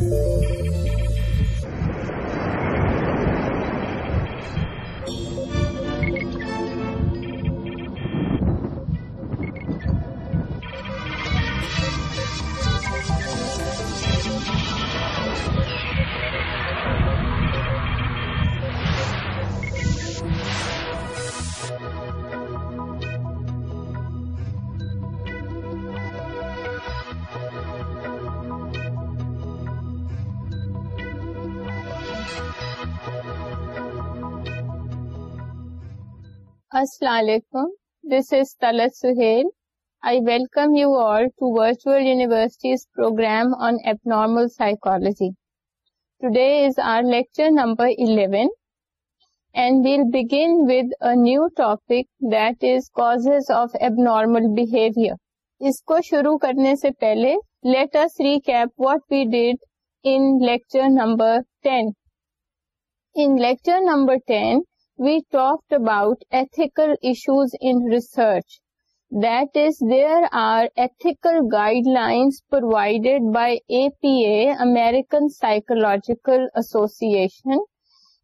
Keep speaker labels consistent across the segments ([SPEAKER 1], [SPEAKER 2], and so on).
[SPEAKER 1] Thank you. السلام علیکم this is تلس Sohail I welcome you are with university new topic that is cause of abnormal behaviour اس کو شروع کرنے سے پہلے we talked about ethical issues in research. That is, there are ethical guidelines provided by APA, American Psychological Association,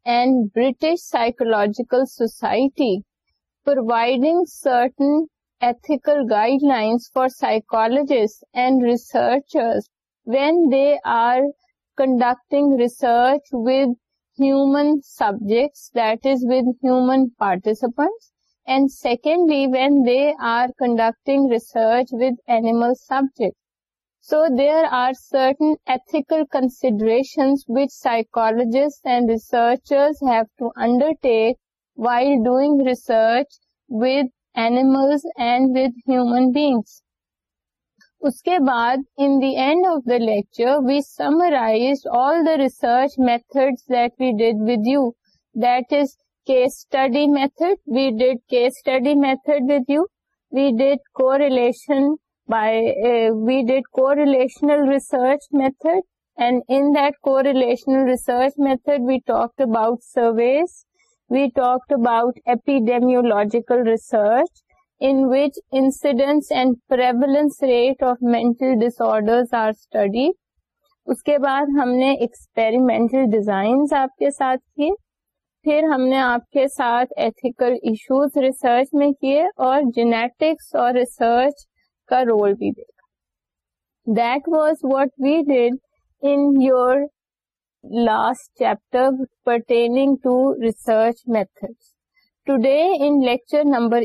[SPEAKER 1] and British Psychological Society, providing certain ethical guidelines for psychologists and researchers when they are conducting research with human subjects, that is with human participants, and secondly when they are conducting research with animal subjects. So there are certain ethical considerations which psychologists and researchers have to undertake while doing research with animals and with human beings. اس کے بعد in the end of the lecture we summarize all the research method that we did with you that is case study method we did case study method with you we did correlation by we did correlational research method and in relational research method we talk about surveys we talked about epidemiological research in which incidence and prevalence rate of mental disorders are studied. اس کے بعد ہم نے experimental design آپ کے ساتھ کیے پھر ہم نے آپ کے ساتھ ایتھیکل ایشوز ریسرچ میں کیے اور جینیٹکس اور ریسرچ کا رول بھی دیکھا that was what we did in your last chapter pertaining to research method today in lecture number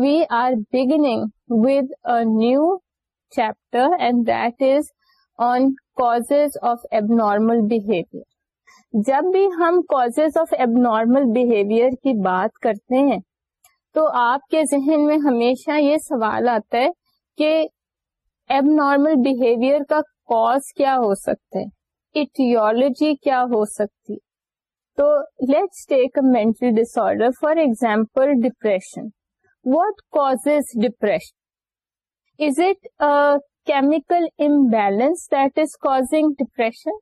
[SPEAKER 1] we are beginning with a new chapter and that is on cause of abnormal behaviour جب بھی ہم causes of abnormal behaviour کی بات کرتے ہیں تو آپ کے ذہن میں ہمیشہ یہ سوال آتا ہے کہ ایبنارمل بہیویئر کا کوز کیا ہو سکتا ہے ایٹیولوجی کیا ہو سکتی تو let's take a mental disorder for example depression What causes depression? Is it a chemical imbalance that is causing depression?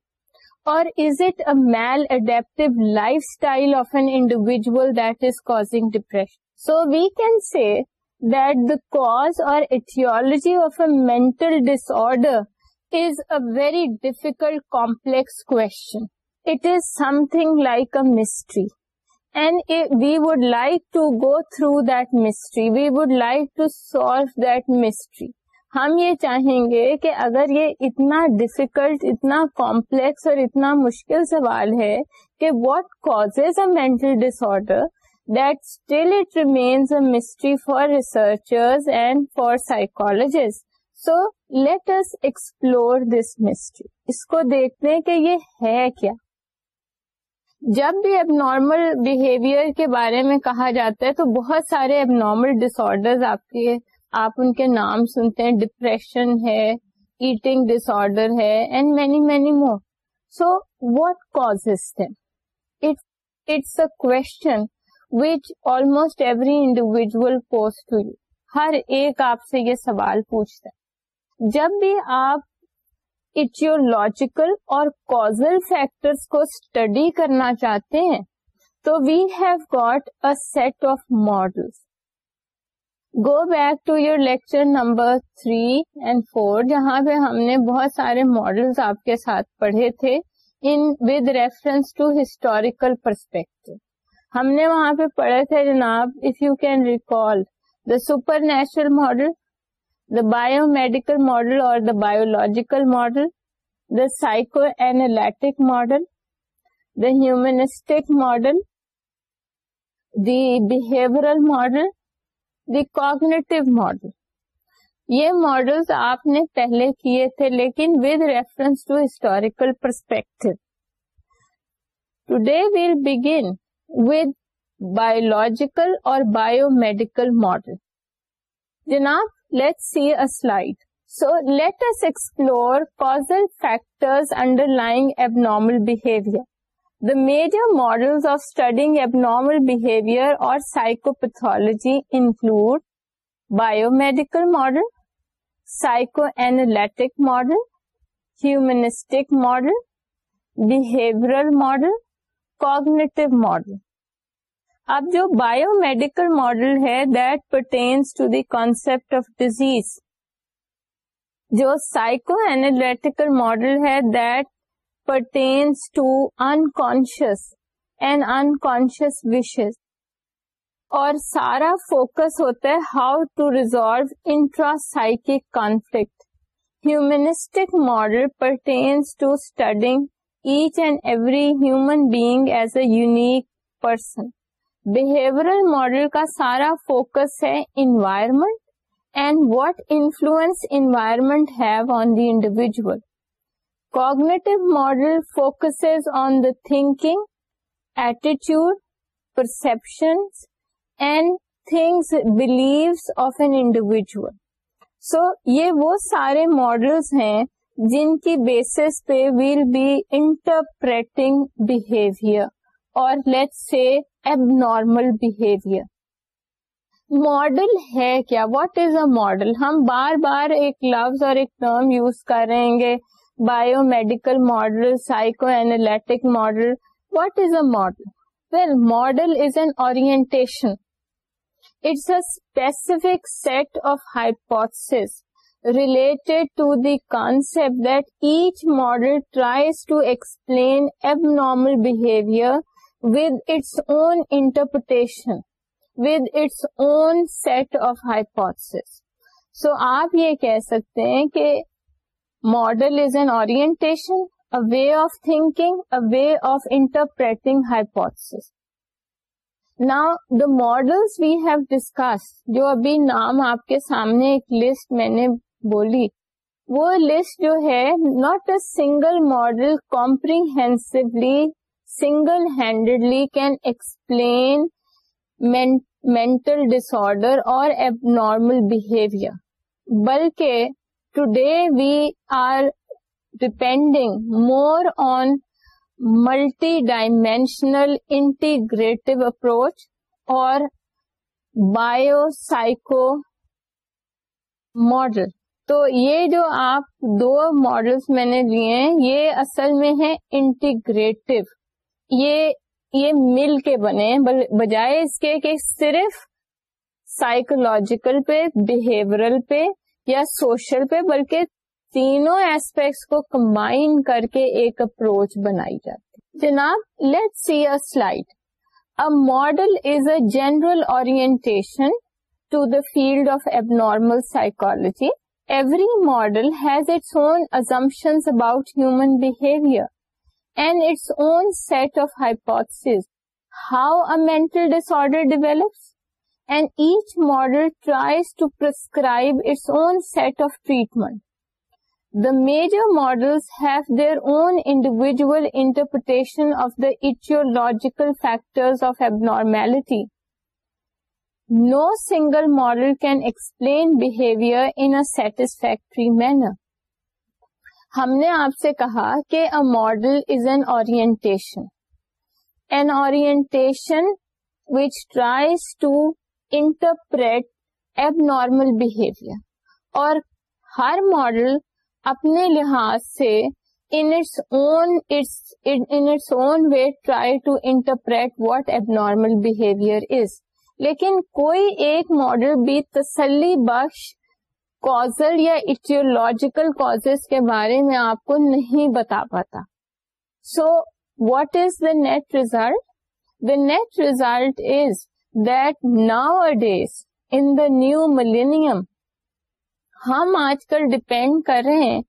[SPEAKER 1] Or is it a maladaptive lifestyle of an individual that is causing depression? So we can say that the cause or etiology of a mental disorder is a very difficult, complex question. It is something like a mystery. We would like to go through that mystery we would like to solve that mystery ہم یہ چاہیں گے کہ اگر یہ اتنا difficult اتنا complex اور اتنا مشکل سوال ہے کہ what cause a mental disorder that still it remains a mystery for researcher and for psychologist so let us explore this mystery اس کو دیکھتے کہ یہ ہے کیا جب بھی اب نارمل بہیویئر کے بارے میں کہا جاتا ہے تو بہت سارے اب نارمل ڈس آرڈر آپ کے آپ ان کے نام سنتے ہیں ڈپریشن ہے ایٹنگ ڈس آرڈر ہے and many many more so what cause it's a question which almost every individual post ہر ایک آپ سے یہ سوال پوچھتا ہے جب بھی آپ ایٹیولوجیکل اور کازل کو اسٹڈی کرنا چاہتے ہیں تو we have set of model go back to your lecture number three and four جہاں پہ ہم نے بہت سارے ماڈلس آپ کے ساتھ پڑھے تھے ان with reference to historical perspective ہم نے وہاں پہ پڑھے تھے جناب if you can recall the supernatural model the biomedical model اور the biological model the psychoanalytic model the humanistic model دیل model the cognitive model یہ model آپ نے پہلے کیے تھے لیکن with reference to historical perspective today we'll begin biological اور biomedical model جناب لیٹ سیلائٹ فیکٹرمل behaviour model of studying abnormal behaviour اور psychopathology include biomedical model psychoanalytic model humanistic model behavioural model cognitive model اب جو biomedical model ہے that pertains to the concept of disease جو psychoanalytical model ہے that pertains to an unconscious wishes اور سارا focus ہوتا ہے how to resolve intra psychic conflict humanistic model pertains to studying each and every human being as a unique person behavioural model کا سارا focus ہے environment and what influence environment have on the individual cognitive model focus on the thinking ایٹیچیوڈ perception and things blue of an individual so یہ وہ سارے models ہیں جن کی بیسس پہ ویل بی انٹرپریٹنگ بہیویئر اور لیٹ سے اب نارمل بہیویئر ماڈل ہے کیا واٹ از اے ماڈل ہم بار بار ایک لفظ اور ایک ٹرم یوز کریں گے biomedical model psychoanalytic model what is a model well model is an orientation it's specific set of ہائیس related to the concept that each model tries to explain abnormal behaviour with its own interpretation with its own set of hypotheses سو آپ یہ کہہ سکتے ہیں کہ model is an orientation a way of think a way of interpreting ہائیپوتس نا the model we have discuss جو ابھی نام آپ کے سامنے ایک لسٹ میں نے بولی وہ لسٹ جو ہے not a single model comprehensively single handedly can explain mental disorder اور نارمل بہیویئر بلکہ today we are depending more on multi dimensional integrative approach اور بایو سائیکو ماڈل تو یہ جو آپ دو ماڈلس میں نے لیے ہیں یہ اصل میں ہیں انٹیگریٹو یہ یہ مل کے بنے بجائے اس کے کہ صرف سائیکولوجیکل پہ بہیورل پہ یا سوشل پہ بلکہ تینوں ایسپیکٹس کو کمبائن کر کے ایک اپروچ بنائی جاتی جناب let see a slide a model is a general field of normal psychology every model has its own assumption about human behaviour and its own set of hypotheses how a mental disorder develops, and each model tries to prescribe its own set of treatment. The major models have their own individual interpretation of the etiological factors of abnormality. No single model can explain behavior in a satisfactory manner. ہم نے آپ سے کہا کہ a model is an اور ہر model اپنے لحاظ سے لیکن کوئی ایک ماڈل بھی تسلی بخش کازل یا ایٹیولوجیکل کاز کے بارے میں آپ کو نہیں بتا پاتا so what is the net result the net result is that now اڈیز in the new millennium ہم آج کل ڈپینڈ کر رہے ہیں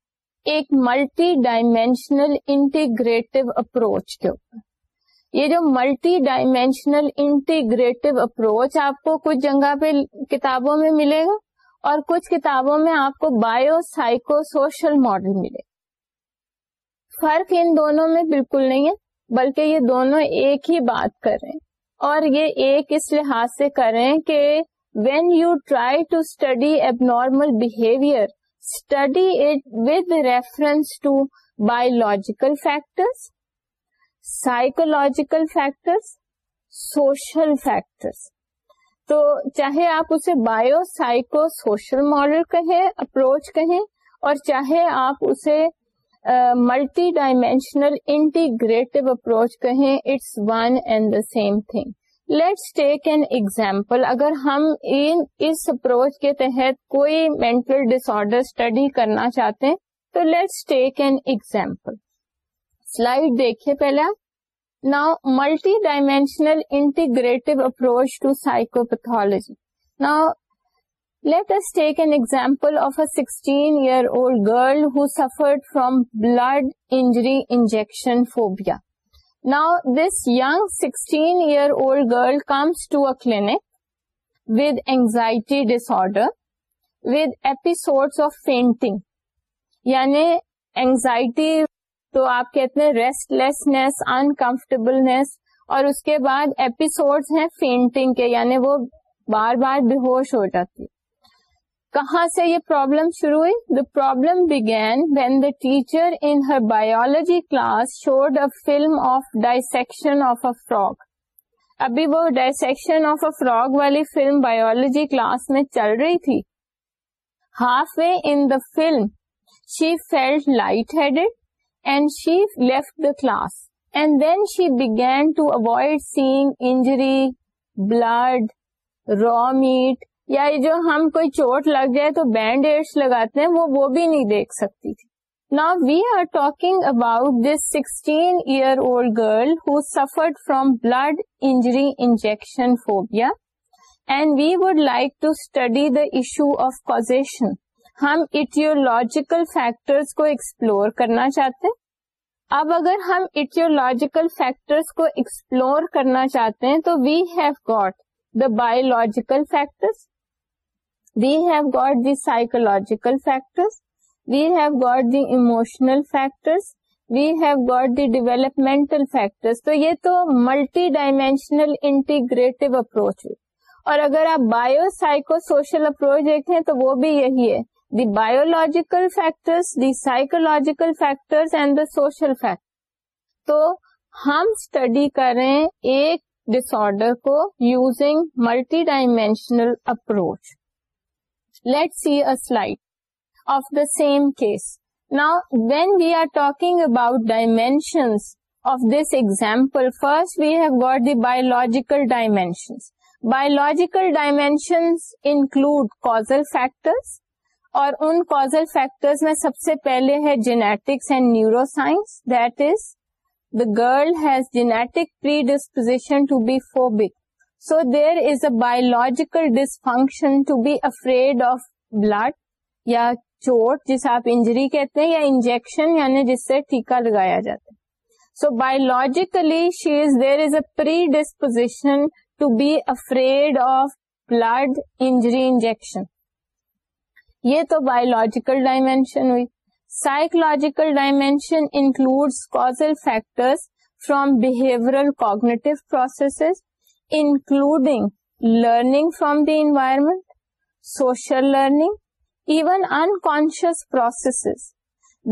[SPEAKER 1] ایک ملٹی ڈائمینشنل انٹیگریٹو اپروچ کے اوپر یہ جو ملٹی ڈائمینشنل انٹیگریٹو اپروچ آپ کو کچھ جگہ پہ کتابوں میں ملے گا اور کچھ کتابوں میں آپ کو بایو سائیکو سوشل ماڈل ملے فرق ان دونوں میں بالکل نہیں ہے بلکہ یہ دونوں ایک ہی بات کر رہے ہیں اور یہ ایک اس لحاظ سے کر رہے ہیں کہ when you try to study abnormal behaviour study it with reference to biological factors psychological factors social factors تو چاہے آپ اسے بایو سائیکو سوشل ماڈل کہیں اپروچ کہیں اور چاہے آپ اسے ملٹی ڈائمینشنل انٹیگریٹو اپروچ کہیں it's one and the same thing let's take an example اگر ہم اس اپروچ کے تحت کوئی مینٹل ڈس آڈر اسٹڈی کرنا چاہتے ہیں تو let's take an example slide دیکھیے پہلے آپ Now, multidimensional integrative approach to psychopathology. Now, let us take an example of a 16-year-old girl who suffered from blood injury injection phobia. Now, this young 16-year-old girl comes to a clinic with anxiety disorder, with episodes of fainting. Yani, anxiety تو آپ کہتے ہیں rest لیسنیس انکمفرٹیبلنیس اور اس کے بعد episode ہیں فینٹنگ کے یعنی وہ بار بار بے ہوش ہو جاتی کہاں سے یہ پرابلم شروع ہوئی the problem begin when the teacher in her biology class showed a film of dissection of a frog ابھی وہ ڈائسیکشن آف اے فراگ والی فلم بایولوجی کلاس میں چل رہی تھی half way in the film she felt light headed and she left class and then she began to avoid seeing injury blood rate یا جو ہم کوئی چوٹ لگ جائے تو بینڈ ایڈس لگاتے ہیں وہ وہ بھی نہیں دیکھ سکتی تھی نا we are talking about this sixteen year old girl who suffered from blood injury injection phobia and we would like to study the issue of causation ہم ایٹیولوجیکل فیکٹرس کو ایکسپلور کرنا چاہتے ہیں اب اگر ہم ایٹیولوجیکل فیکٹرس کو explore کرنا چاہتے ہیں تو we have got the biological factors factors we have got the psychological factors we have got the emotional factors we have got the developmental factors تو یہ تو ملٹی ڈائمینشنل انٹیگریٹو اپروچ اور اگر آپ بایو سائیکو سوشل اپروچ دیکھیں تو وہ بھی یہی ہے the biological factors the psychological factor and the social factor تو ہم اسٹڈی کریں ایک ڈسر کو using multi dimensional approach let see add of the same case نا when we are talking about dimensions of this example first we have got the biological dimensions biological dimensions include causal factors اور ان causal factors میں سب سے پہلے ہے genetics and neuroscience that is the girl has genetic predisposition to be phobic so there is a biological dysfunction to be afraid of blood یا چوٹ جسے آپ انجری کہتے ہیں یا انجیکشن یعنی جس سے ٹیکا لگایا جاتا ہے so biologically she is there is a predisposition to be afraid of blood injury injection یہ تو بایولوجیکل ڈائمینشن ہوئی psychological dimension include causal factor from behavioural cognitive process including learning from the environment social learning even unconscious processes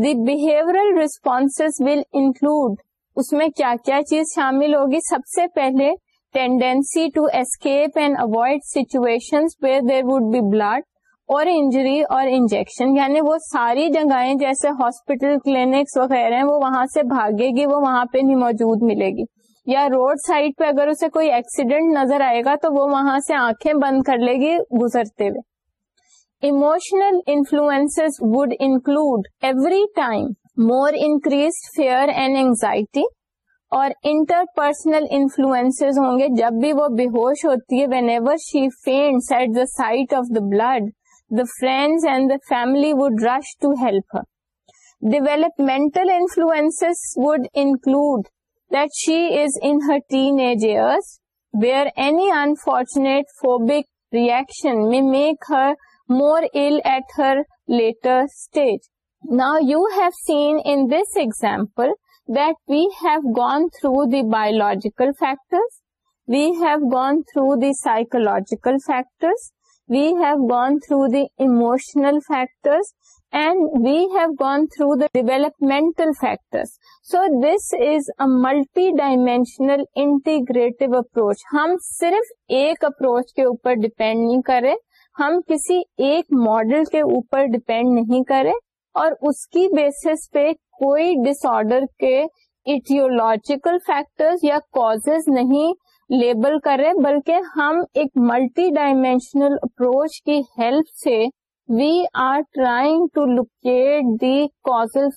[SPEAKER 1] the behaviour response will include اس میں کیا کیا چیز شامل ہوگی سب سے پہلے tendency to escape and avoid situation where there would be blood اور انجری اور انجیکشن یعنی وہ ساری جگہیں جیسے ہاسپٹل کلینکس وغیرہ ہیں وہ وہاں سے بھاگے گی وہ وہاں پہ نہیں موجود ملے گی یا روڈ سائڈ پہ اگر اسے کوئی ایکسیڈنٹ نظر آئے گا تو وہ وہاں سے آنکھیں بند کر لے گی گزرتے ہوئے emotional influence would include every time more increase fear and anxiety اور انٹر پرسنل انفلوئنس ہوں گے جب بھی وہ بے ہوش ہوتی ہے whenever she faint at the sight of the blood the friends and the family would rush to help her. Developmental influences would include that she is in her teenage years, where any unfortunate phobic reaction may make her more ill at her later stage. Now you have seen in this example that we have gone through the biological factors, we have gone through the psychological factors, we have gone through the emotional factors and we have gone through the developmental factor so this is a multi dimensional integrative approach ہم صرف ایک approach کے اوپر depend نہیں کرے ہم کسی ایک ماڈل کے اوپر ڈپینڈ نہیں کرے اور اس کی بیس پہ کوئی ڈس آڈر کے ایٹولوجیکل فیکٹر یا کوز نہیں لیبل کرے بلکہ ہم ایک ملٹی ڈائمینشنل اپروچ کی ہیلپ سے we are trying to locate the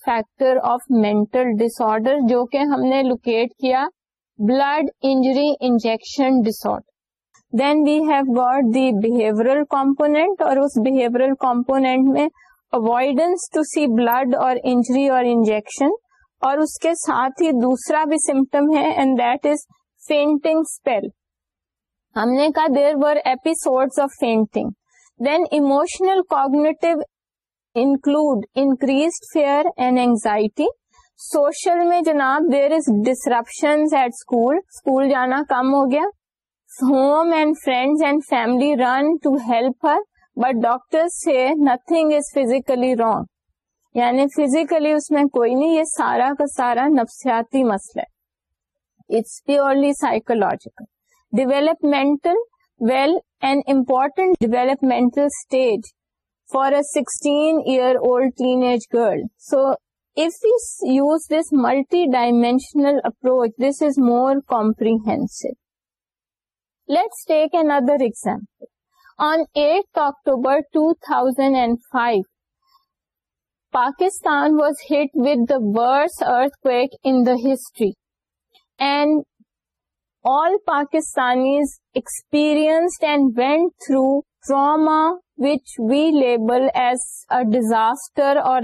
[SPEAKER 1] factor of mental disorder جو کہ ہم نے لوکیٹ کیا blood injury injection disorder then we have got the behavioural component اور اس بہیورل کمپونیٹ میں اوائڈنس ٹو سی بلڈ اور انجری اور انجیکشن اور اس کے ساتھ ہی دوسرا بھی سمٹم ہے and that is fainting spell ہم نے کہا there were episode of fainting then emotional cognitive include increase fear and anxiety social میں جناب there is disruption at school school جانا کم ہو گیا home and friend and family run to help her but doctor سے nothing is physically wrong یعنی physically اس میں کوئی نہیں یہ سارا کا سارا نفسیاتی مسئلہ ہے It's purely psychological. Developmental, well, an important developmental stage for a 16-year-old teenage girl. So, if we use this multi-dimensional approach, this is more comprehensive. Let's take another example. On 8th October 2005, Pakistan was hit with the worst earthquake in the history. Label as disaster اور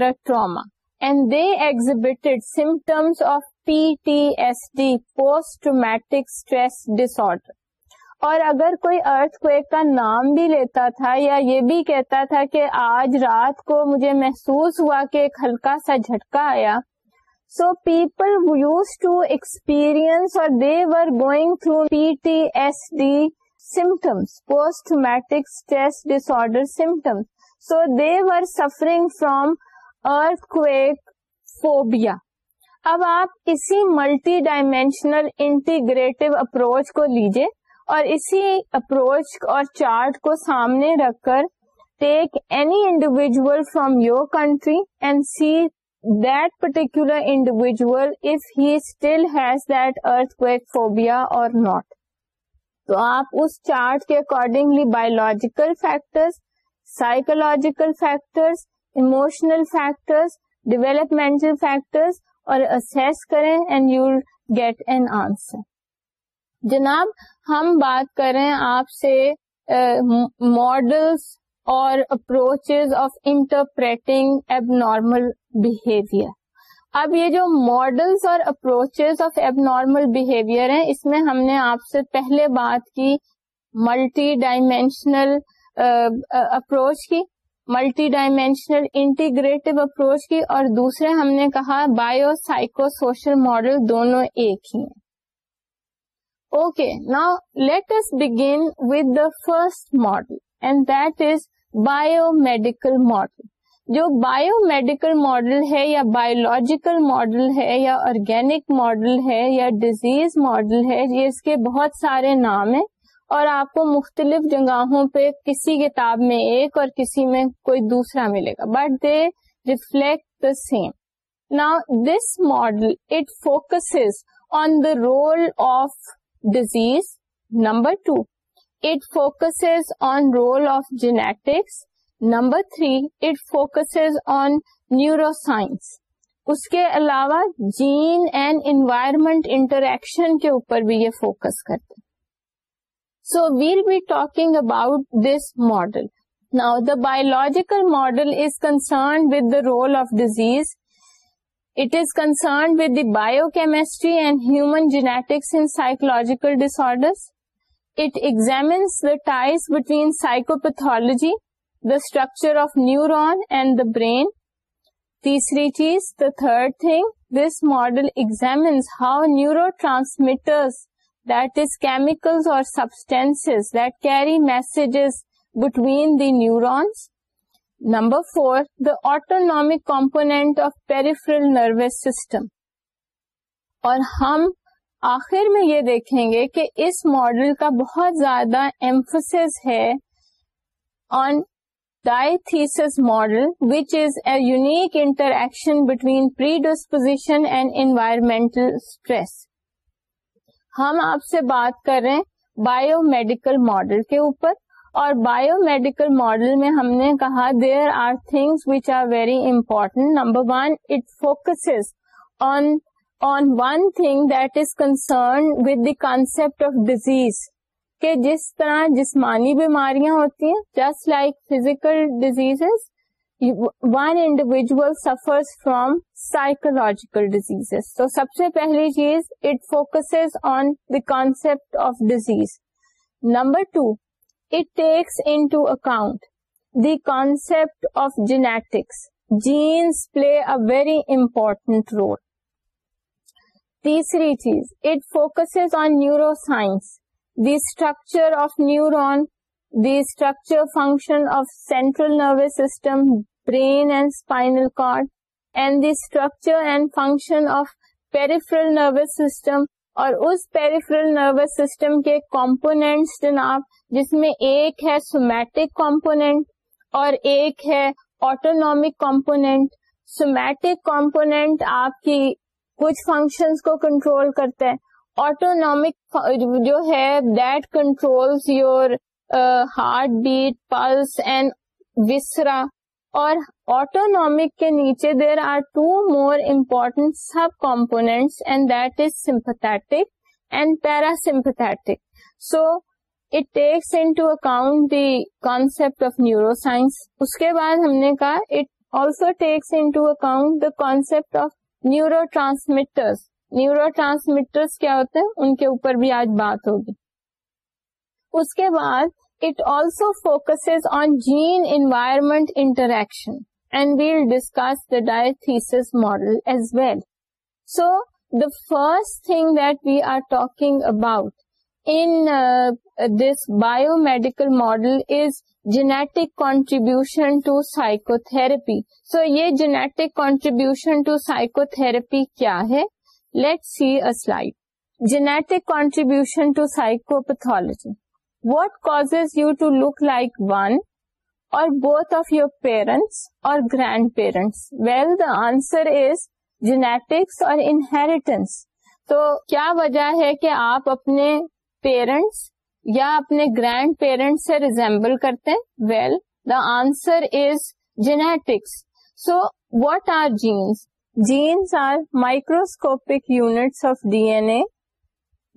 [SPEAKER 1] stress disorder اور اگر کوئی ارتھ کو ایک کا نام بھی لیتا تھا یا یہ بھی کہتا تھا کہ آج رات کو مجھے محسوس ہوا کہ ایک ہلکا سا جھٹکا آیا so people use to experience اور they were going through P T S D symptoms post stress disorder symptoms so they were suffering from earth کو اب آپ اسی ملٹی ڈائمینشنل انٹیگریٹو اپروچ کو لیجیے اور اسی اپروچ اور چارٹ کو سامنے رکھ کر take any individual from your country and see that particular individual if he still has that earthquake phobia or not تو آپ اس چارٹ کے accordingly biological factor psychological factors emotional factor developmental factors اور get an answer جناب ہم بات کریں آپ سے models uh, approaches of interpreting abnormal behaviour اب یہ جو ماڈلس اور approaches of abnormal behaviour ہیں اس میں ہم نے آپ سے پہلے بات کی ملٹی ڈائمینشنل اپروچ کی ملٹی ڈائمینشنل انٹیگریٹو اپروچ کی اور دوسرے ہم نے کہا بایو سائیکو سوشل ماڈل دونوں ایک ہی اوکے نا us begin with the first model and that is biomedical model جو بایو میڈیکل ماڈل ہے یا بایولوجیکل ماڈل ہے یا آرگینک ماڈل ہے یا ڈیزیز ماڈل ہے یہ اس کے بہت سارے نام ہیں اور آپ کو مختلف جگہوں پہ کسی کتاب میں ایک اور کسی میں کوئی دوسرا ملے گا but they reflect the same نا this model it focuses on the role of disease number two it focuses on role of genetics number three it focus on neuroscience اس کے علاوہ جین اینڈ انوائرمنٹ انٹریکشن کے اوپر بھی یہ focus کرتے so we'll be talking about this model now the biological model is concerned with the role of disease it is concerned with the biochemistry and human genetics in psychological this ties between psychopathology the structure of neuron and the brain تیسری چیز the third thing this model examines how neurotransmitters that is chemical اور substance that carry messages between the neurons number fourth the autonomic component of peripheral nervous system اور ہم آخر میں یہ دیکھیں گے کہ اس ماڈل کا بہت زیادہ ایمفس ہے on diathesis model which is a unique interaction between predisposition and environmental stress ہم آپ سے بات کر رہے ہیں بایو میڈیکل ماڈل کے اوپر اور بایو میڈیکل ماڈل میں ہم نے کہا there are things which are very important number one it focus on on one thing that is concerned with the concept of disease کہ جس طرح جسمانی بیماریاں ہوتی ہیں just like physical disease one individual suffer from psychological disease تو سب سے پہلی چیز it focus on the concept of disease number two it takes into account the concept of genetics genes play a very important role تیسری چیز it focus on neuroscience the structure of neuron the structure function of central nervous system brain and spinal cord and the structure and function of peripheral nervous system اور اس peripheral nervous system کے components جناب جس میں ایک ہے somatic component اور ایک ہے آٹونک کمپونیٹ سومیٹک کمپونیٹ آپ کی کچھ فنکشنز کو کنٹرول کرتا ہے آٹونک جو ہے that control your heart beat pulse and viscera اور آٹونک کے نیچے there are two more important sub components and that is sympathetic and parasympathetic so into account the concept of neuroscience اس کے بعد ہم نے کہا it also takes into account the concept of neurotransmitters neurotransmitters کیا ہوتے ہیں ان کے اوپر بھی آج بات ہوگی اس کے بعد it also focus on gene environment interaction and we'll discuss the diathesis model as well so the first thing that we are talking about in this biomedical model is genetic contribution to psychotherapy سو یہ genetic contribution to psychotherapy کیا ہے let see slide genetic contribution to psychopathology what cause you to look like one or both of your parents or grand parents well the answer is genetics اور inheritance تو کیا وجہ ہے کہ آپ اپنے پیرنٹس یا اپنے گرینڈ پیرنٹ سے ریزمبل کرتے well the answer is genetics so what are genes genes are microscopic units of D N A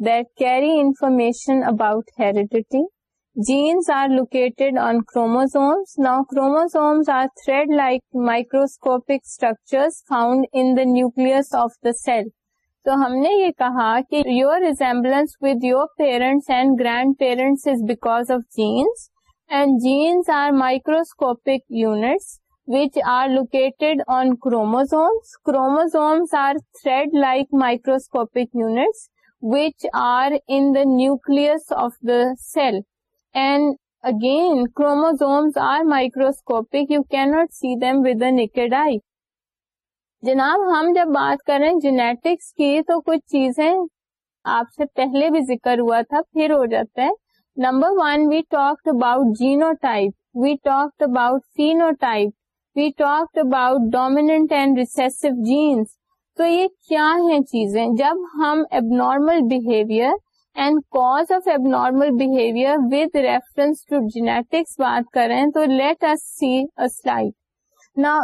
[SPEAKER 1] that carry information about heredity genes are located on chromosomes now chromosomes are thread like microscopic structure found in the nucleus of the cell تو ہم نے یہ کہا کہ your resemblance with your parents and grand parents is because of genes and genes are microscopic units which are located on chromosomes chromosomes are thread like microscopic units which are in the nucleus of the cell and again chromosomes are microscopic you can't see them with a naked eye جناب ہم جب بات کریں genetics کی تو کچھ چیزیں آپ سے پہلے بھی ذکر ہوا تھا پھر ہو جاتا ہے number one we talked about genotype we talked about phenotype we talked about dominant and recessive genes تو یہ کیا ہیں چیزیں جب ہم abnormal behaviour and cause of abnormal behaviour with reference to genetics بات کریں تو لیٹ ایس سی سلائڈ نا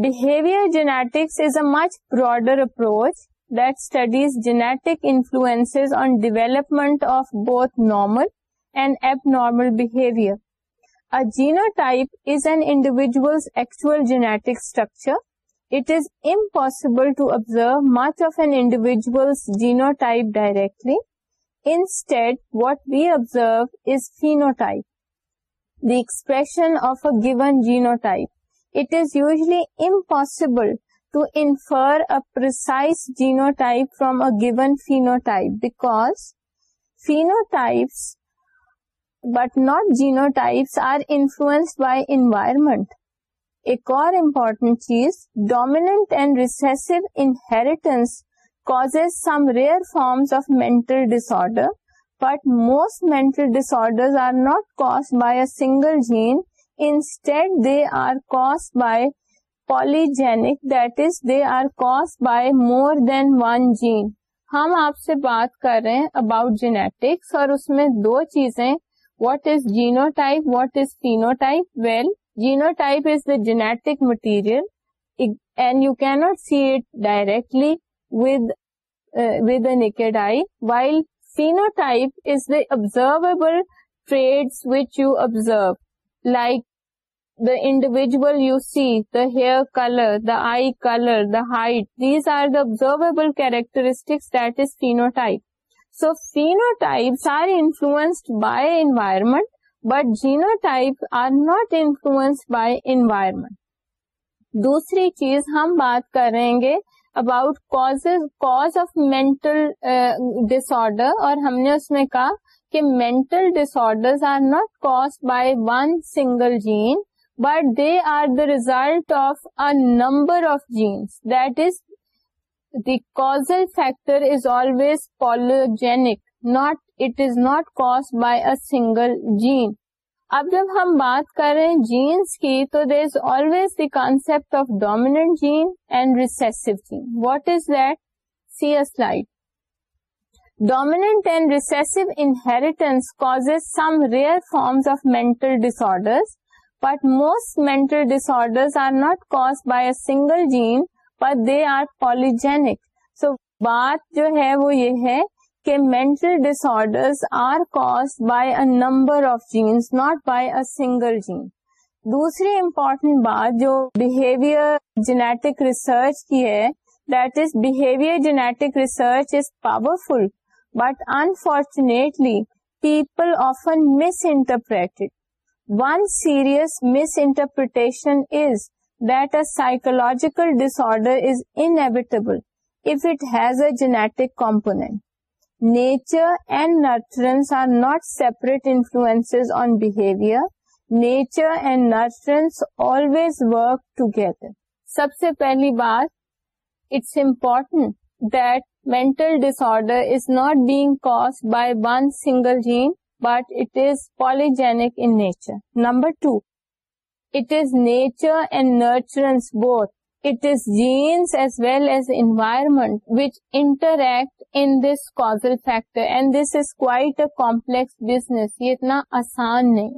[SPEAKER 1] Behavior genetics is a much broader approach that studies genetic influences on development of both normal and abnormal behavior. A genotype is an individual's actual genetic structure. It is impossible to observe much of an individual's genotype directly. Instead, what we observe is phenotype, the expression of a given genotype. It is usually impossible to infer a precise genotype from a given phenotype back phenotypes but not genotypes are influenced by environment ایک اور important چیز dominant and recessive inheritance cause some rare forms of mental disorder but most mental disorders are not cause by a single gene instead they are cause by polygenic that is they are cause by more than one gene ہم آپ سے بات کر رہے ہیں about genetics اور اس میں دو چیزیں what is genotype what is phenotype well genotype is the genetic material and you cannot see it directly with with a naked eye while phenotype is the observable trait which you observe like the individual you see, the hair color, the eye color, the height, these are the observable characteristics that is phenotype. So phenotypes are influenced by environment, but genotypes are not influenced by environment. دوسری چیز ہم بات کریں گے about cause of mental disorder اور ہم نے اس میں کہا کہ mental disorder are not cause by one single gene but they are the result of a number of genes that is the causal factor is always polygenic it is not cause by a single gene اب جب ہم بات کر رہے ہیں genes کی تو there is always the concept of dominant gene and recessive gene what is that see it dominant and recessive inheritance cause some rare forms of mental disorders but most mental disorder are not caused by a single gene but they are polygenic so بات جو ہے وہ یہ ہے کہ میں cause by number of genes not by a single gene دوسری important بات جو بہیویئر جینیٹک ریسرچ کی ہے that is behaviour genetic research is powerful but unfortunately people often misinterpreted one serious misinterpretation is that a psychological disorder is inevitable if it has a genetic component nature and nurturance are not separate influence on behaviour nature and nurturance always work together سب سے پہلی بات it's important that mental disorder is not big cause by one single gene but it is polygenic in nature number two it is nature and nature both it is genes as well as environment which interact in this causal factor and this is quite a complex business یہ اتنا آسان نہیں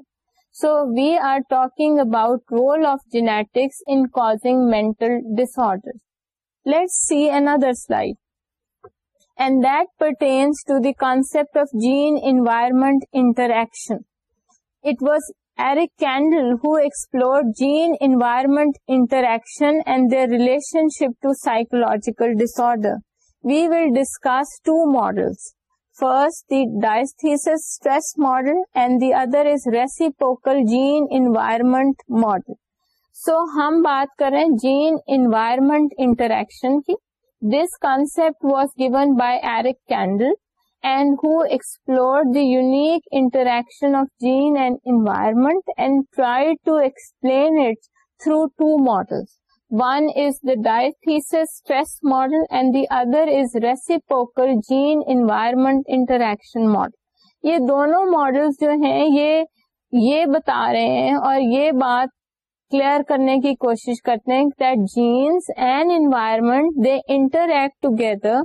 [SPEAKER 1] so we are talking about role of genetics in causing mental disorder let see another and درٹینس to the concept of gene environment interaction ہوسپلور gene environment interaction and the relationship to psychological disorder we will discuss two model first this stress model and the other is reciprocal gene environment model so ہم بات کریں gene environment interaction کی this concept by given by Eric Kendall and the the unique interaction of gene and environment and try to explain it through two One one is the stress model and the other is reciprocal gene environment interaction model یہ دونوں model جو ہیں یہ یہ بتا رہے ہیں اور یہ بات کلیئر کرنے کی کوشش کرتے ہیں that genes and environment they interact together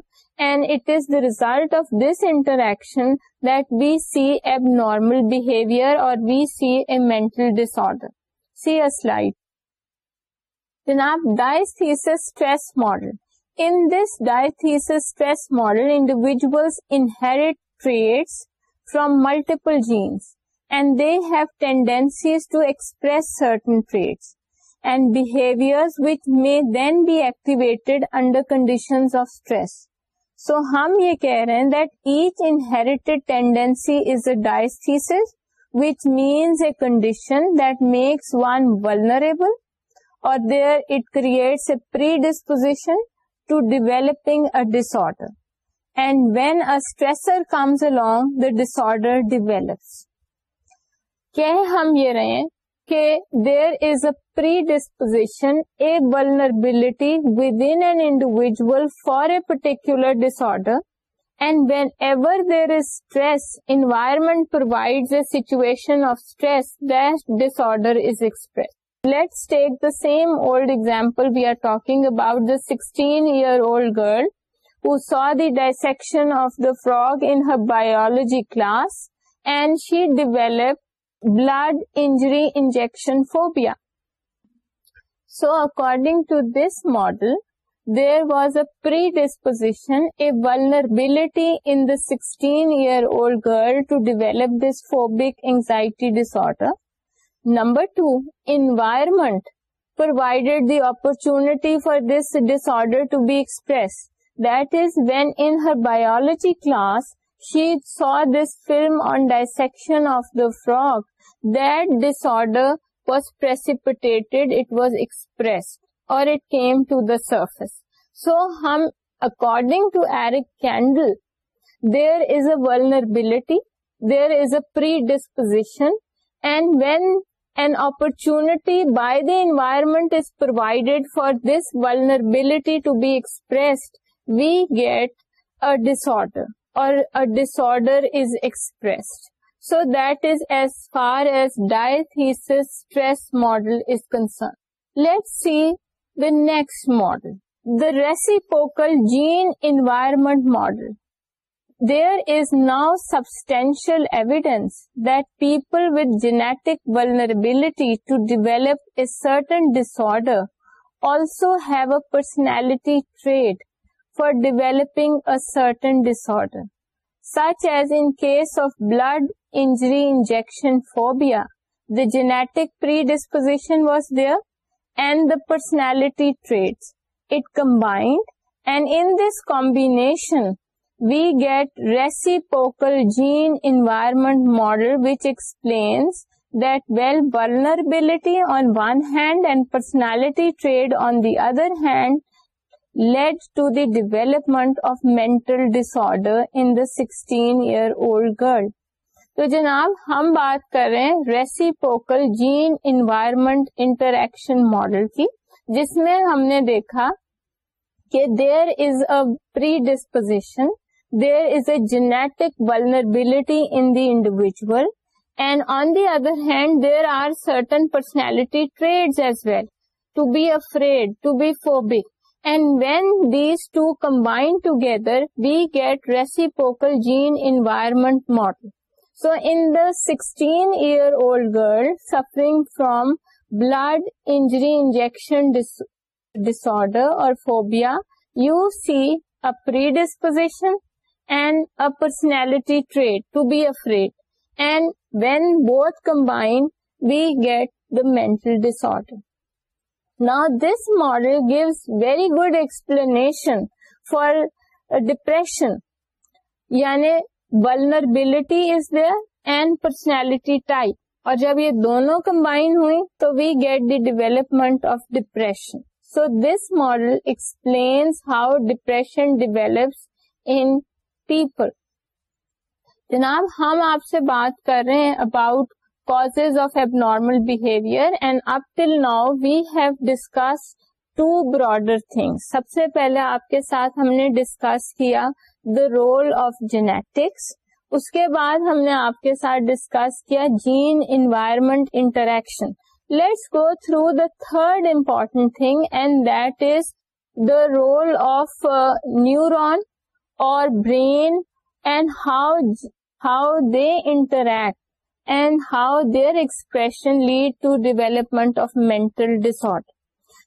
[SPEAKER 1] and it is the result of this interaction that we see abnormal behaviour اور we see a mental disorder see a slide جناب diathesis stress model in this diathesis stress model inherit انہیریٹریٹس from multiple genes and they have tendencies to express certain traits and behaviour condition of stress so ہم یہ کہہ رہے that each inherited tendency is a diathesis which means a condition that makes one vulnerable or there it creates a predisposition to developing a disorder and when a stressor comes along the ڈسر develops کہہ ہم یہ رہے ہیں کہ there is a predisposition a vulnerability within individual for a particular disorder and whenever there is stress environment provide a situation of stress that disorder is express Let's take the same old example we are talking about the 16 year old girl who saw the dissection of the frog in her biology class and she developed blood injury injection phobia. So according to this model, there was a predisposition, a vulnerability in the 16-year-old girl to develop this phobic anxiety disorder. Number 2, environment provided the opportunity for this disorder to be expressed. That is, when in her biology class, she saw this film on dissection of the frog disorder was it was express اور this vulnerability to be expressed we get a disorder or a disorder is expressed. So that is as far as diathesis stress model is concerned. Let's see the next model, the reciprocal gene environment model. There is now substantial evidence that people with genetic vulnerability to develop a certain disorder also have a personality trait for developing a certain disorder, such as in case of blood injury injection phobia, the genetic predisposition was there and the personality traits. It combined, and in this combination, we get reciprocal gene environment model, which explains that while vulnerability on one hand and personality trait on the other hand lead to the development of mental disorder in the sixteen year old girl تو جناب ہم بات کر رہے reciprocal gene environment interaction model کی جس میں ہم نے دیکھا کہ there is a predisposition there is a genetic vulnerability in the individual and on the other hand there are certain personality trait as well to be afraid to be phobic And when these two combine together, we get reciprocal gene environment model. So in the 16-year-old girl suffering from blood injury injection disorder or phobia, you see a predisposition and a personality trait to be afraid. And when both combine, we get the mental disorder. نا this model gives very good explanation for depression یعنی vulnerability is there and personality type اور جب یہ دونوں combine ہوئی تو we get the development of depression so this model explains how depression develops in people جناب ہم آپ سے بات کر رہے ہیں اباؤٹ ز of abnormal behaviour and up till now we have discuss two broader thing سب سے پہلے آپ کے ساتھ ہم نے ڈسکس کیا دا رول آف جینیٹکس اس کے بعد ہم نے آپ کے ساتھ ڈسکس کیا gene environment interaction let's go through the third important thing and that is the role of neuron اور brain and how how they interact and how their expression lead to development of mental disorder.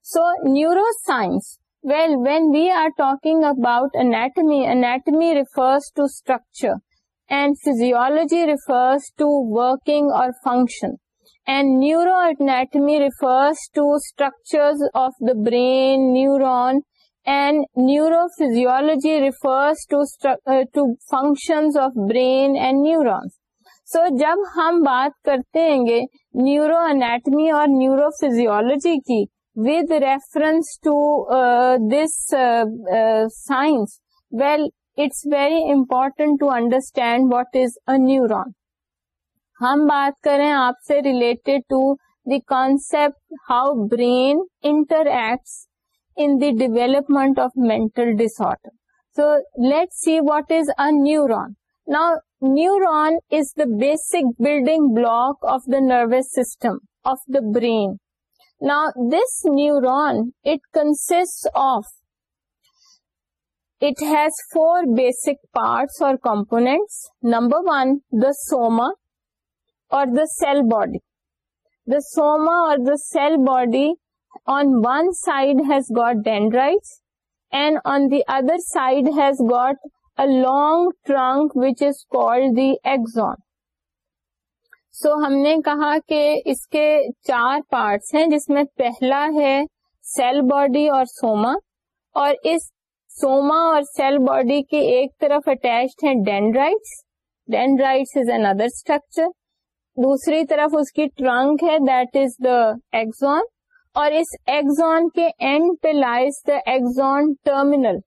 [SPEAKER 1] So neuroscience, well, when we are talking about anatomy, anatomy refers to structure and physiology refers to working or function. And neuroanatomy refers to structures of the brain, neuron, and neurophysiology refers to uh, functions of brain and neurons. So جب ہم بات کرتے ہیں گے neuroanatomy اور neurophysiology کی with reference to this science well it's very important to understand what is a neuron ہم بات کریں آپ سے related to the concept how brain interacts in the development of mental disorder so let see what is a neuron Now, Neuron is the basic building block of the nervous system, of the brain. Now, this neuron, it consists of, it has four basic parts or components. Number one, the soma or the cell body. The soma or the cell body on one side has got dendrites and on the other side has got long trunk which is called the axon so ہم نے کہا کہ اس کے چار parts ہیں جس میں پہلا ہے سیل باڈی اور سوما اور اس سوما اور سیل باڈی کی ایک طرف اٹیچڈ ہیں dendrites dendrites is N other structure دوسری طرف اس کی ٹرنک ہے دیٹ از دا ایگزون اور اس ایگزون کے اینڈ پہ لائز دا ایگزون ٹرمینل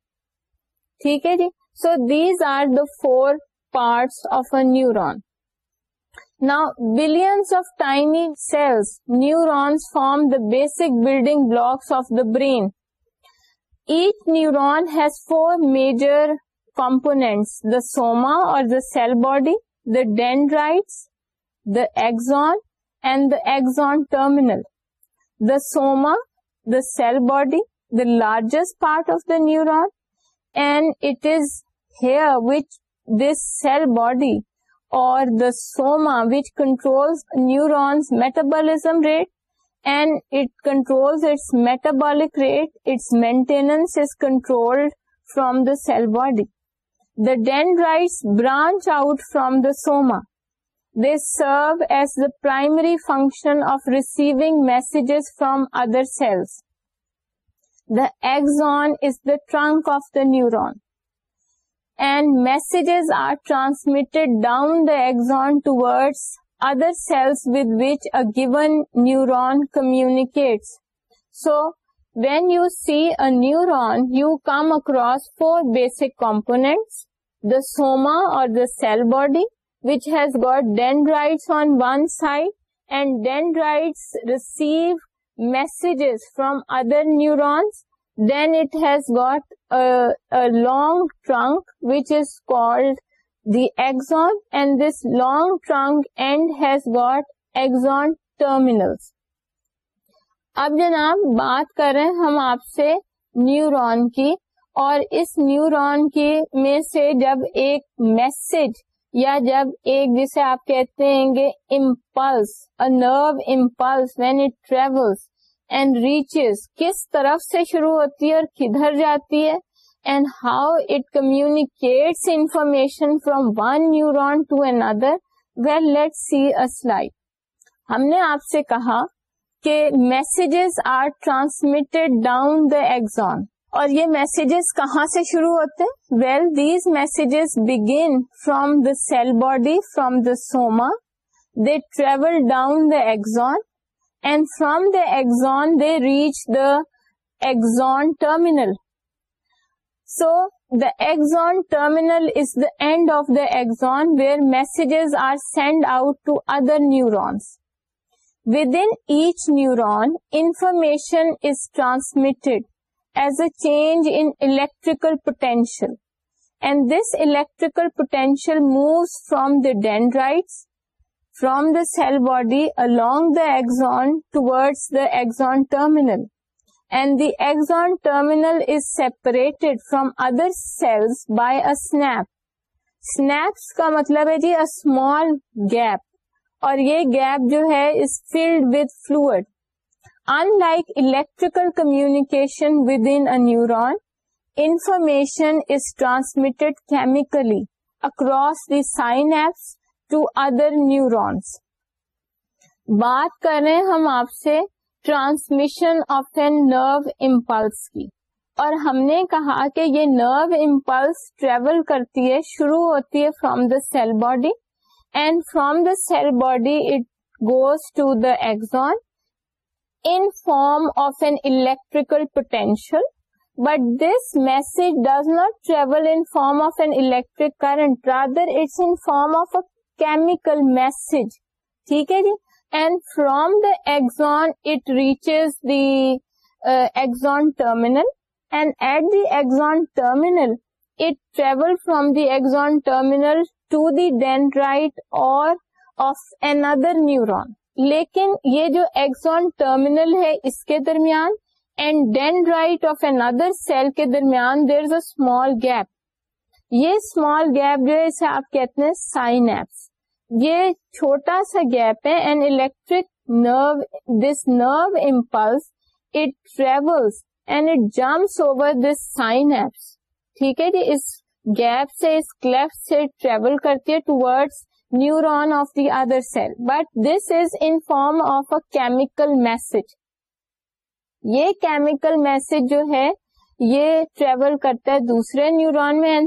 [SPEAKER 1] ٹھیک ہے جی So these are the four parts of a neuron. Now, billions of tiny cells, neurons, form the basic building blocks of the brain. Each neuron has four major components: the soma or the cell body, the dendrites, the axon, and the axon terminal. The soma, the cell body, the largest part of the neuron, and it is here which this cell body or the soma which controls neurons' metabolism rate, and it controls its metabolic rate. Its maintenance is controlled from the cell body. The dendrites branch out from the soma. They serve as the primary function of receiving messages from other cells. The axon is the trunk of the neuron, and messages are transmitted down the axon towards other cells with which a given neuron communicates. So, when you see a neuron, you come across four basic components: the soma or the cell body, which has got dendrites on one side, and dendrites receive messages from other neurons, then it has got a, a long trunk which is called the axon and this long trunk end has got axon terminals. اب جناب بات کر رہے ہیں ہم آپ سے neuron کی اور اس نیورون کے میں سے جب ایک میسج یا جب ایک جسے آپ کہتے ہیں گے impulse nerve impulse when it travels and reaches کس طرف سے شروع ہوتی ہے اور کدھر جاتی ہے and how it communicates information from one neuron to other well let see ہم نے آپ سے کہا کہ messages are transmitted down the axon اور یہ میسجز کہاں سے شروع ہوتے well these messages begin from the cell body from the soma they travel down the axon and from the axon they reach the axon terminal so the axon terminal is the end of the axon where messages are send out to other neurons within each neuron information is transmitted change electrical potential and this electrical potential moves from the dendrite from the cell body along the axon ٹوڈ the axon terminal and the axon terminal is separated from other cells by اپس کا مطلب ہے جی امال gap اور یہ gap جو ہے filled with fluid in like electrical communication with in neuron information is transmitted chemically across دیپس to other neurons بات کر رہے ہم آپ سے transmission of an nerve impulse کی اور ہم نے کہا کہ یہ نرو امپلس ٹریول کرتی ہے شروع ہوتی ہے from the cell body and from the cell body it goes to the axon form of an electrical potential but this message does not travel of an electric current rather it's form of a chemical message ٹھیک ہے جی and from the axon it reaches the axon terminal axon terminal it will from the axon terminal to the dendrite or neuron لیکن یہ جو Exxon terminal ہے اس کے درمیان اینڈ رائٹ آف سیل کے درمیان there is a small gap یہ اسمال گیپ جو ہے اسے آپ کہتے ہیں سائن ایپس یہ چھوٹا سا گیپ ہے and electric nerve this nerve impulse it it travels and jumps over this synapse ٹھیک ہے جی اس گیپ سے اس کلیف سے ٹریول کرتی ہے towards neuron of the other cell but this is in form of a chemical message یہ chemical message جو ہے یہ ٹریول کرتا ہے دوسرے نیورون میں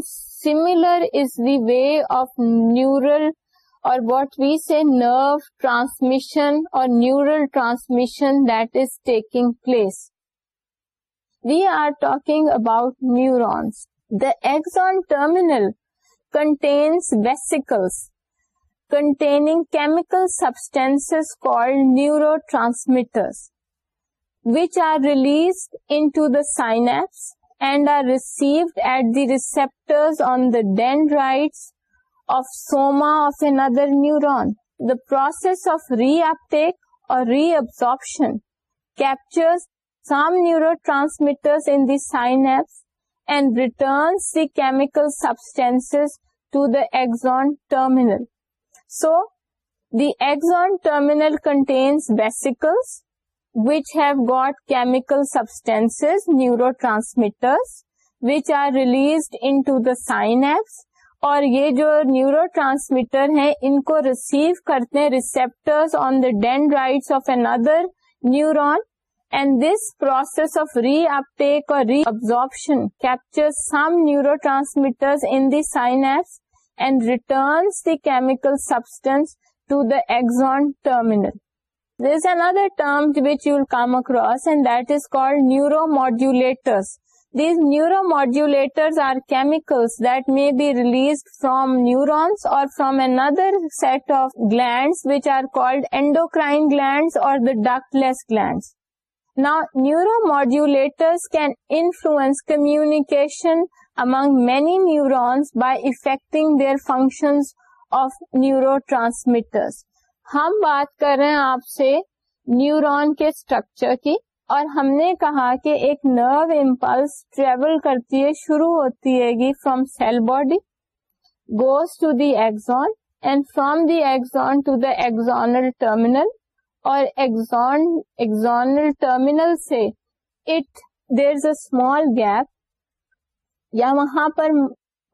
[SPEAKER 1] وے آف نیورل اور what we see nerve transmission اور neural transmission that is taking place we are talking about neurons داز on terminal contains vesicles containing chemical substances called neurotransmitters, which are released into the synapse and are received at the receptors on the dendrites of soma of another neuron. The process of reuptake or reabsorption captures some neurotransmitters in the synapse and returns the chemical substances to the axon terminal. So the axon terminal contains vesicles which have got chemical substance neurotransmitters which are released into the synapse اور یہ جو neuro transmitter ہیں ان کو receive کرتے ہیں receptor on the dendrites of another neuron and this process of reuptake اور reabsorption capture some neurotransmitter in the sign chemical substance to the axons that may be release from neurons اور from another set of glands which are called endocrine glands اور ductless glands now neuromodulators can influence کمیکن among many neurons by affecting their functions of neurotransmitters. ہم بات کر رہے ہیں آپ سے neuron کے اسٹرکچر کی اور ہم نے کہا کہ ایک نرو امپلس ٹریول کرتی ہے شروع ہوتی ہے گی from cell body goes to the axon and from the axon to the axonal terminal اور ایگزون ایگزونل ٹرمینل سے it there a small gap یا وہاں پر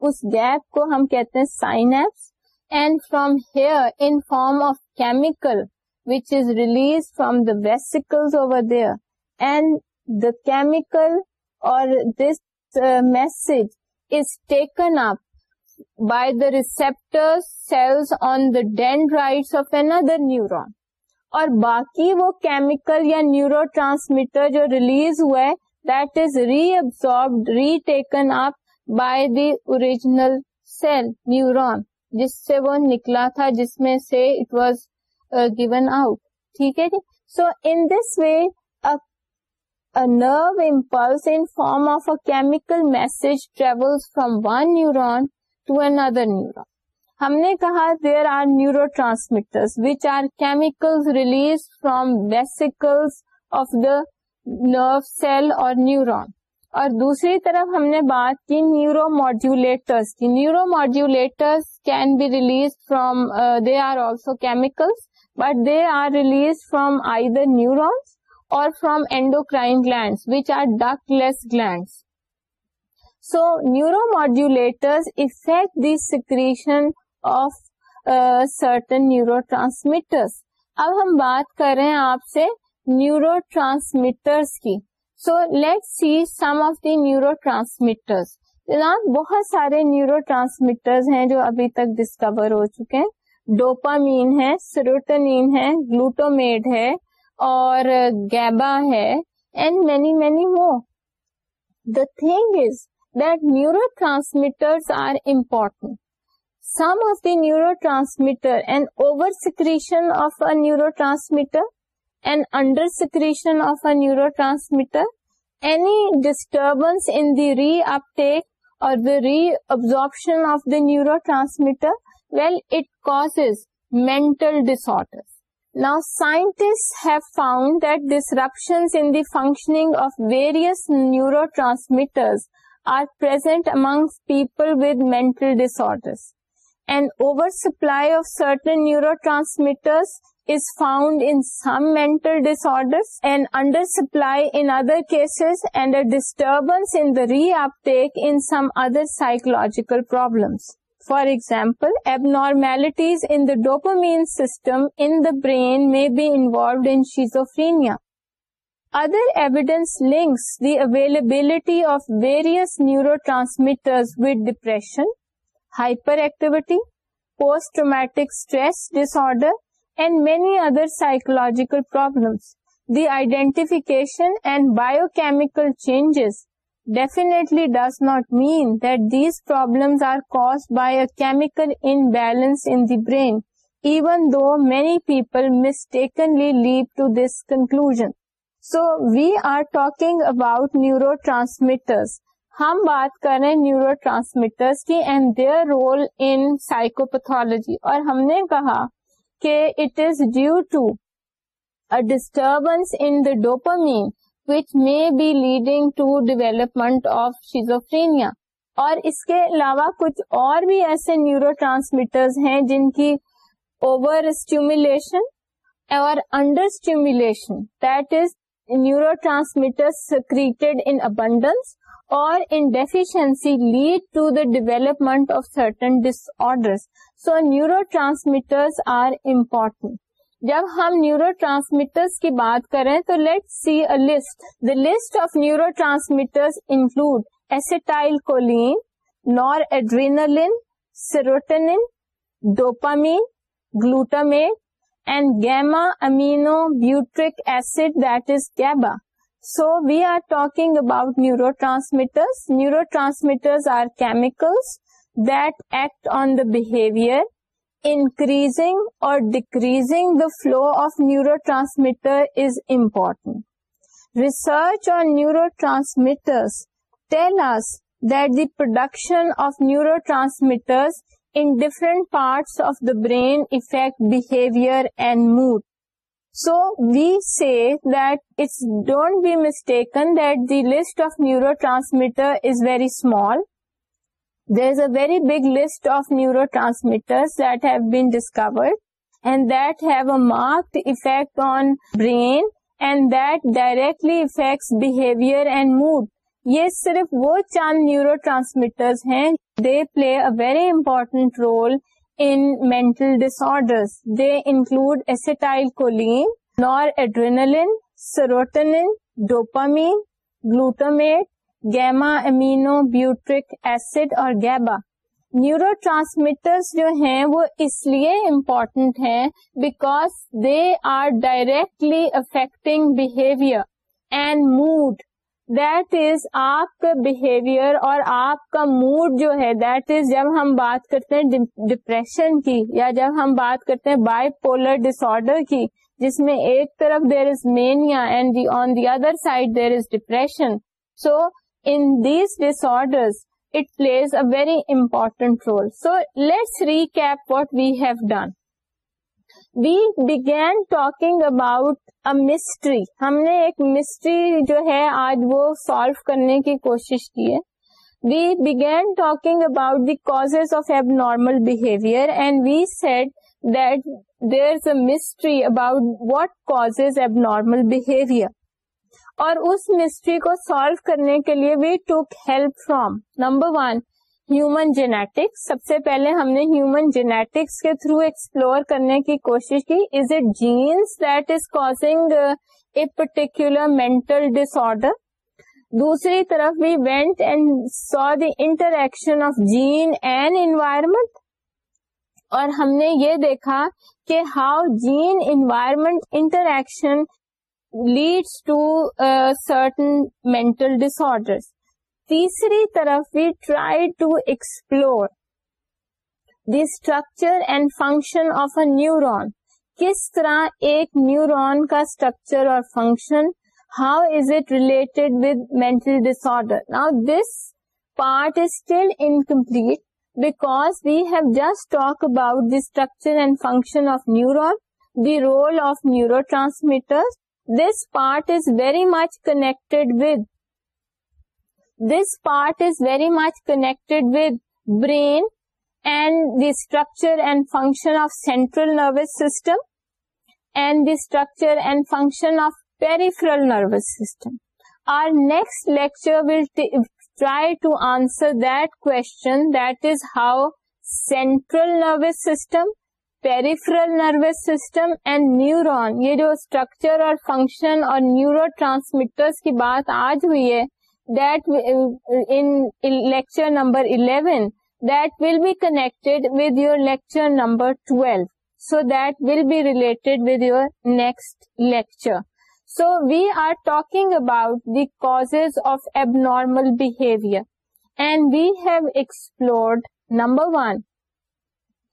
[SPEAKER 1] اس گیپ کو ہم کہتے ہیں and from here in form of chemical which is release from the vesicle over there and the chemical اور this message is taken up by the receptor cells on the ڈینڈ of of neuron. Neuron اور باقی وہ chemical یا neuro transmitter جو release ہوا ہے neuron جس سے وہ نکلا تھا جس میں سے اٹ واز گیون آؤٹ ٹھیک ہے جی so in this way nerve impulse in form of a chemical message travel from one neuron to another neuron ہم نے کہا there are neurotransmitter which are chemical release from vesicle of the nerve cell اور neuron اور دوسری طرف ہم نے بات کی نیورو ماڈیولیٹرس کی neuromodulators can be release from they are also chemicals but they are release from either neurons اور from endocrine glands which are ductless gland so neuro affect the secretion of certain neurotransmitters اب ہم بات کر رہے ہیں آپ سے neurotransmitters کی so let see some of the neurotransmitters بہت سارے نیورو ٹرانسمیٹرز ہیں جو ابھی تک ڈسکور ہو چکے ہیں ڈوپامین ہے سروٹنین ہے گلوٹومیڈ ہے اور گیبا ہے and many many more the thing is that neurotransmitters are important some of the neurotransmitter and over secretion of a neurotransmitter and under secretion of a neurotransmitter any disturbance دیبشن of the neurotransmitter well it cause میں functioning of various neurotransmitters are present among people with mental disorder and over supply of certain neurotransmitters is found in some mental disorders, an undersupply in other cases, and a disturbance in the reuptake in some other psychological problems. For example, abnormalities in the dopamine system in the brain may be involved in schizophrenia. Other evidence links the availability of various neurotransmitters with depression, hyperactivity, post-traumatic stress disorder, and many other psychological problems the addition and biochemical changes definitely does not mean these problem are cause by a chemical imbalance the brain even though many people mistakenly lead to this conclusion so we are talking about neurotransmitters ہم بات ہیں neurotransmitters کی and their role in pathology اور ہم نے کہا کہ it is due to a disturbance in the dopamine which may be leading to development of schizophrenia اور اس کے علاوہ کچھ اور بھی ایسے نیورو ٹرانسمیٹرز ہیں جن کی اوور اسٹیومولیشن اور under stimulation that is neuro in abundance or in deficiency lead to the development of certain disorders. So neurotransmitters are important. جب ہم نیورو ٹرانسمیٹرس کی بات کریں تو let see a list the list of neurotransmitters include acetylcholine noradrenaline serotonin dopamine glutamate and gamma amino butyric acid that is GABA So we are talking about neurotransmitters. Neurotransmitters are chemicals that act on the behavior, increasing or decreasing the flow of neurotransmitter is important. Research on neurotransmitters tell us that the production of neurotransmitters in different parts of the brain affect behavior and mood. So we see that it's don't be mistake list of neurotransmitter small there a very big list of neurotransmitter discovered and that have a mark effect on brain and that directly affects behaviour and mood یہ صرف وہ چند neurotransmitter ہیں they play very important role in mental disorders they include acetylcholine noradrenaline serotonin dopamine glutamate gamma butyric acid اور GABA neuro transmitter جو ہیں وہ اس لیے امپورٹنٹ ہیں because they are directly affecting behaviour and mood آپ کا behaviour اور آپ کا موڈ جو ہے دیٹ از جب ہم بات کرتے ہیں ڈپریشن کی یا جب ہم بات کرتے ہیں بائی پولر ڈس آرڈر کی جس میں ایک طرف there is mania and on the other side there is depression so in these dis disorders it plays a very important role so let's recap what we have done we begin talking about a mystery ہم نے ایک mystery جو ہے آج وہ solve کرنے کی کوشش کی ہے we begin talking about the cause of abnormal behaviour and we said that there is a mystery about what cause abnormal behaviour اور اس مسٹری کو سالو کرنے کے لیے we took help from number one human genetics سب سے پہلے ہم نے ہیومن جینیٹکس کے تھرو ایکسپلور کرنے کی کوشش کی is it genes that is causing a particular mental disorder دوسری طرف we went and saw the interaction of gene and environment اور ہم نے یہ دیکھا کہ how gene environment interaction leads to certain mental disorder تیسری طرف we try to explore the structure and function of a neuron کس طرح ایک نیورون کا اسٹرکچر اور function how is it related with mental disorder now this part is still incomplete because we have just talk about the structure and function of neuron the role of neurotransmitter this part is very much connected with this part is very much connect with brain and the structure and function of central nervous system and the structure and function of peripheral nervous system our next lecture will try to answer that کون that is how central nervous system peripheral nervous system and neuron یہ جو structure اور function اور neuro ٹرانسمیٹر کی بات آج ہوئی ہے lecture number eleven will be connected with your lecture number twelve so that will be related with your next lecture so we are talking about the cause of abnormal behaviour and we have explored number one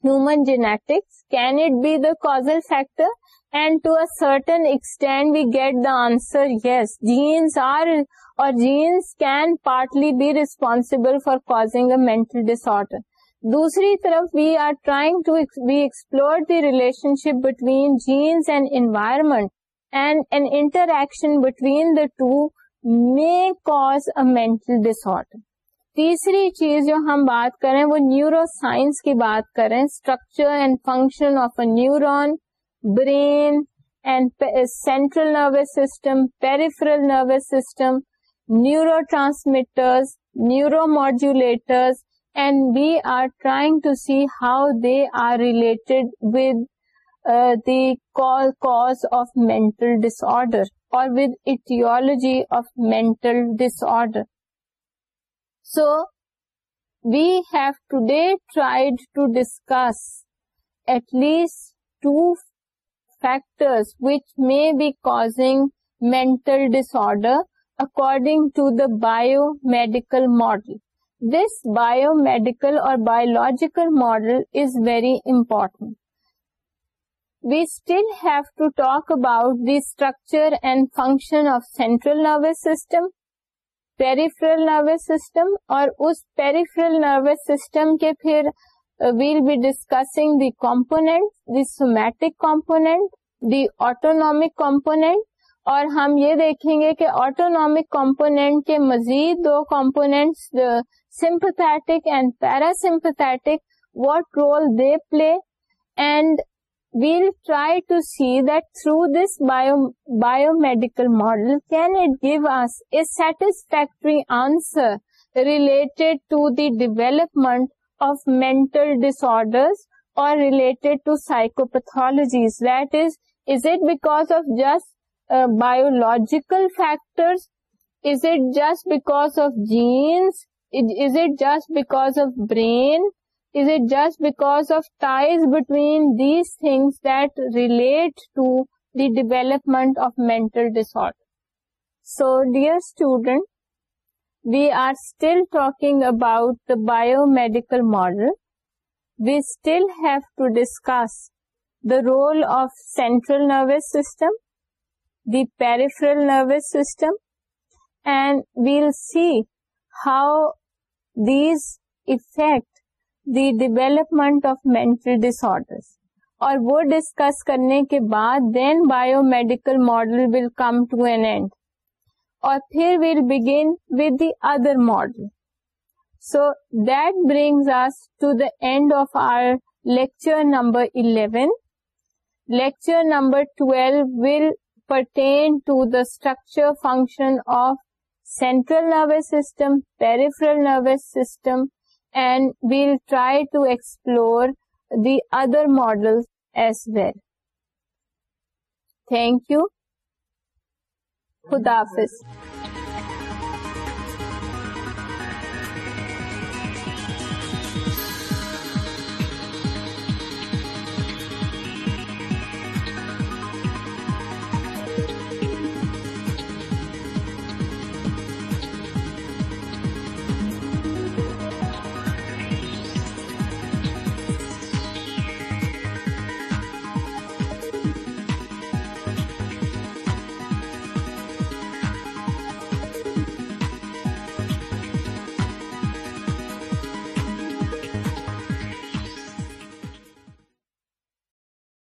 [SPEAKER 1] human genetics? Can it be the causal factor? And to a certain extent, we get the answer yes. Genes are, or genes can partly be responsible for causing a mental disorder. Dusri taraf, we are trying to, we explored the relationship between genes and environment, and an interaction between the two may cause a mental disorder. تیسری چیز جو ہم بات کریں وہ neuro science کی بات کریں structure and function of a neuron brain and central nervous system peripheral nervous system neurotransmitters neuromodulators and we are trying to see how they are related with the cause of mental disorder اور with aetiology of mental disorder So, we have today tried to discuss at least two factors which may be causing mental disorder according to the biomedical model. This biomedical or biological model is very important. We still have to talk about the structure and function of central nervous system peripheral nervous system اور اس peripheral nervous system کے پھر we'll be discussing the component the somatic component the autonomic component اور ہم یہ دیکھیں گے کہ آٹونامک کمپونیٹ کے مزید دو component sympathetic and para what role they play and we'll try to see that through this biomedical model, can it give us a satisfactory answer related to the development of mental disorders or related to psychopathologies? That is it because of just uh, biological factors? Is it just because of genes? Is it just because of brain? is it just because of ties between these things that relate to the development of mental disorder? So, dear student, we are still talking about the biomedical model. We still have to discuss the role of central nervous system, the peripheral nervous system, and we'll see how these effect the development of mental disorder اور وہ discuss کرنے کے بعد then biomedical model will come to an end اور پھر we'll begin with the other model so that brings us to the end of our lecture number 11 lecture number 12 will pertain to the structure function of central nervous system peripheral nervous system and we'll try to explore the other model as well thank you خدا حافظ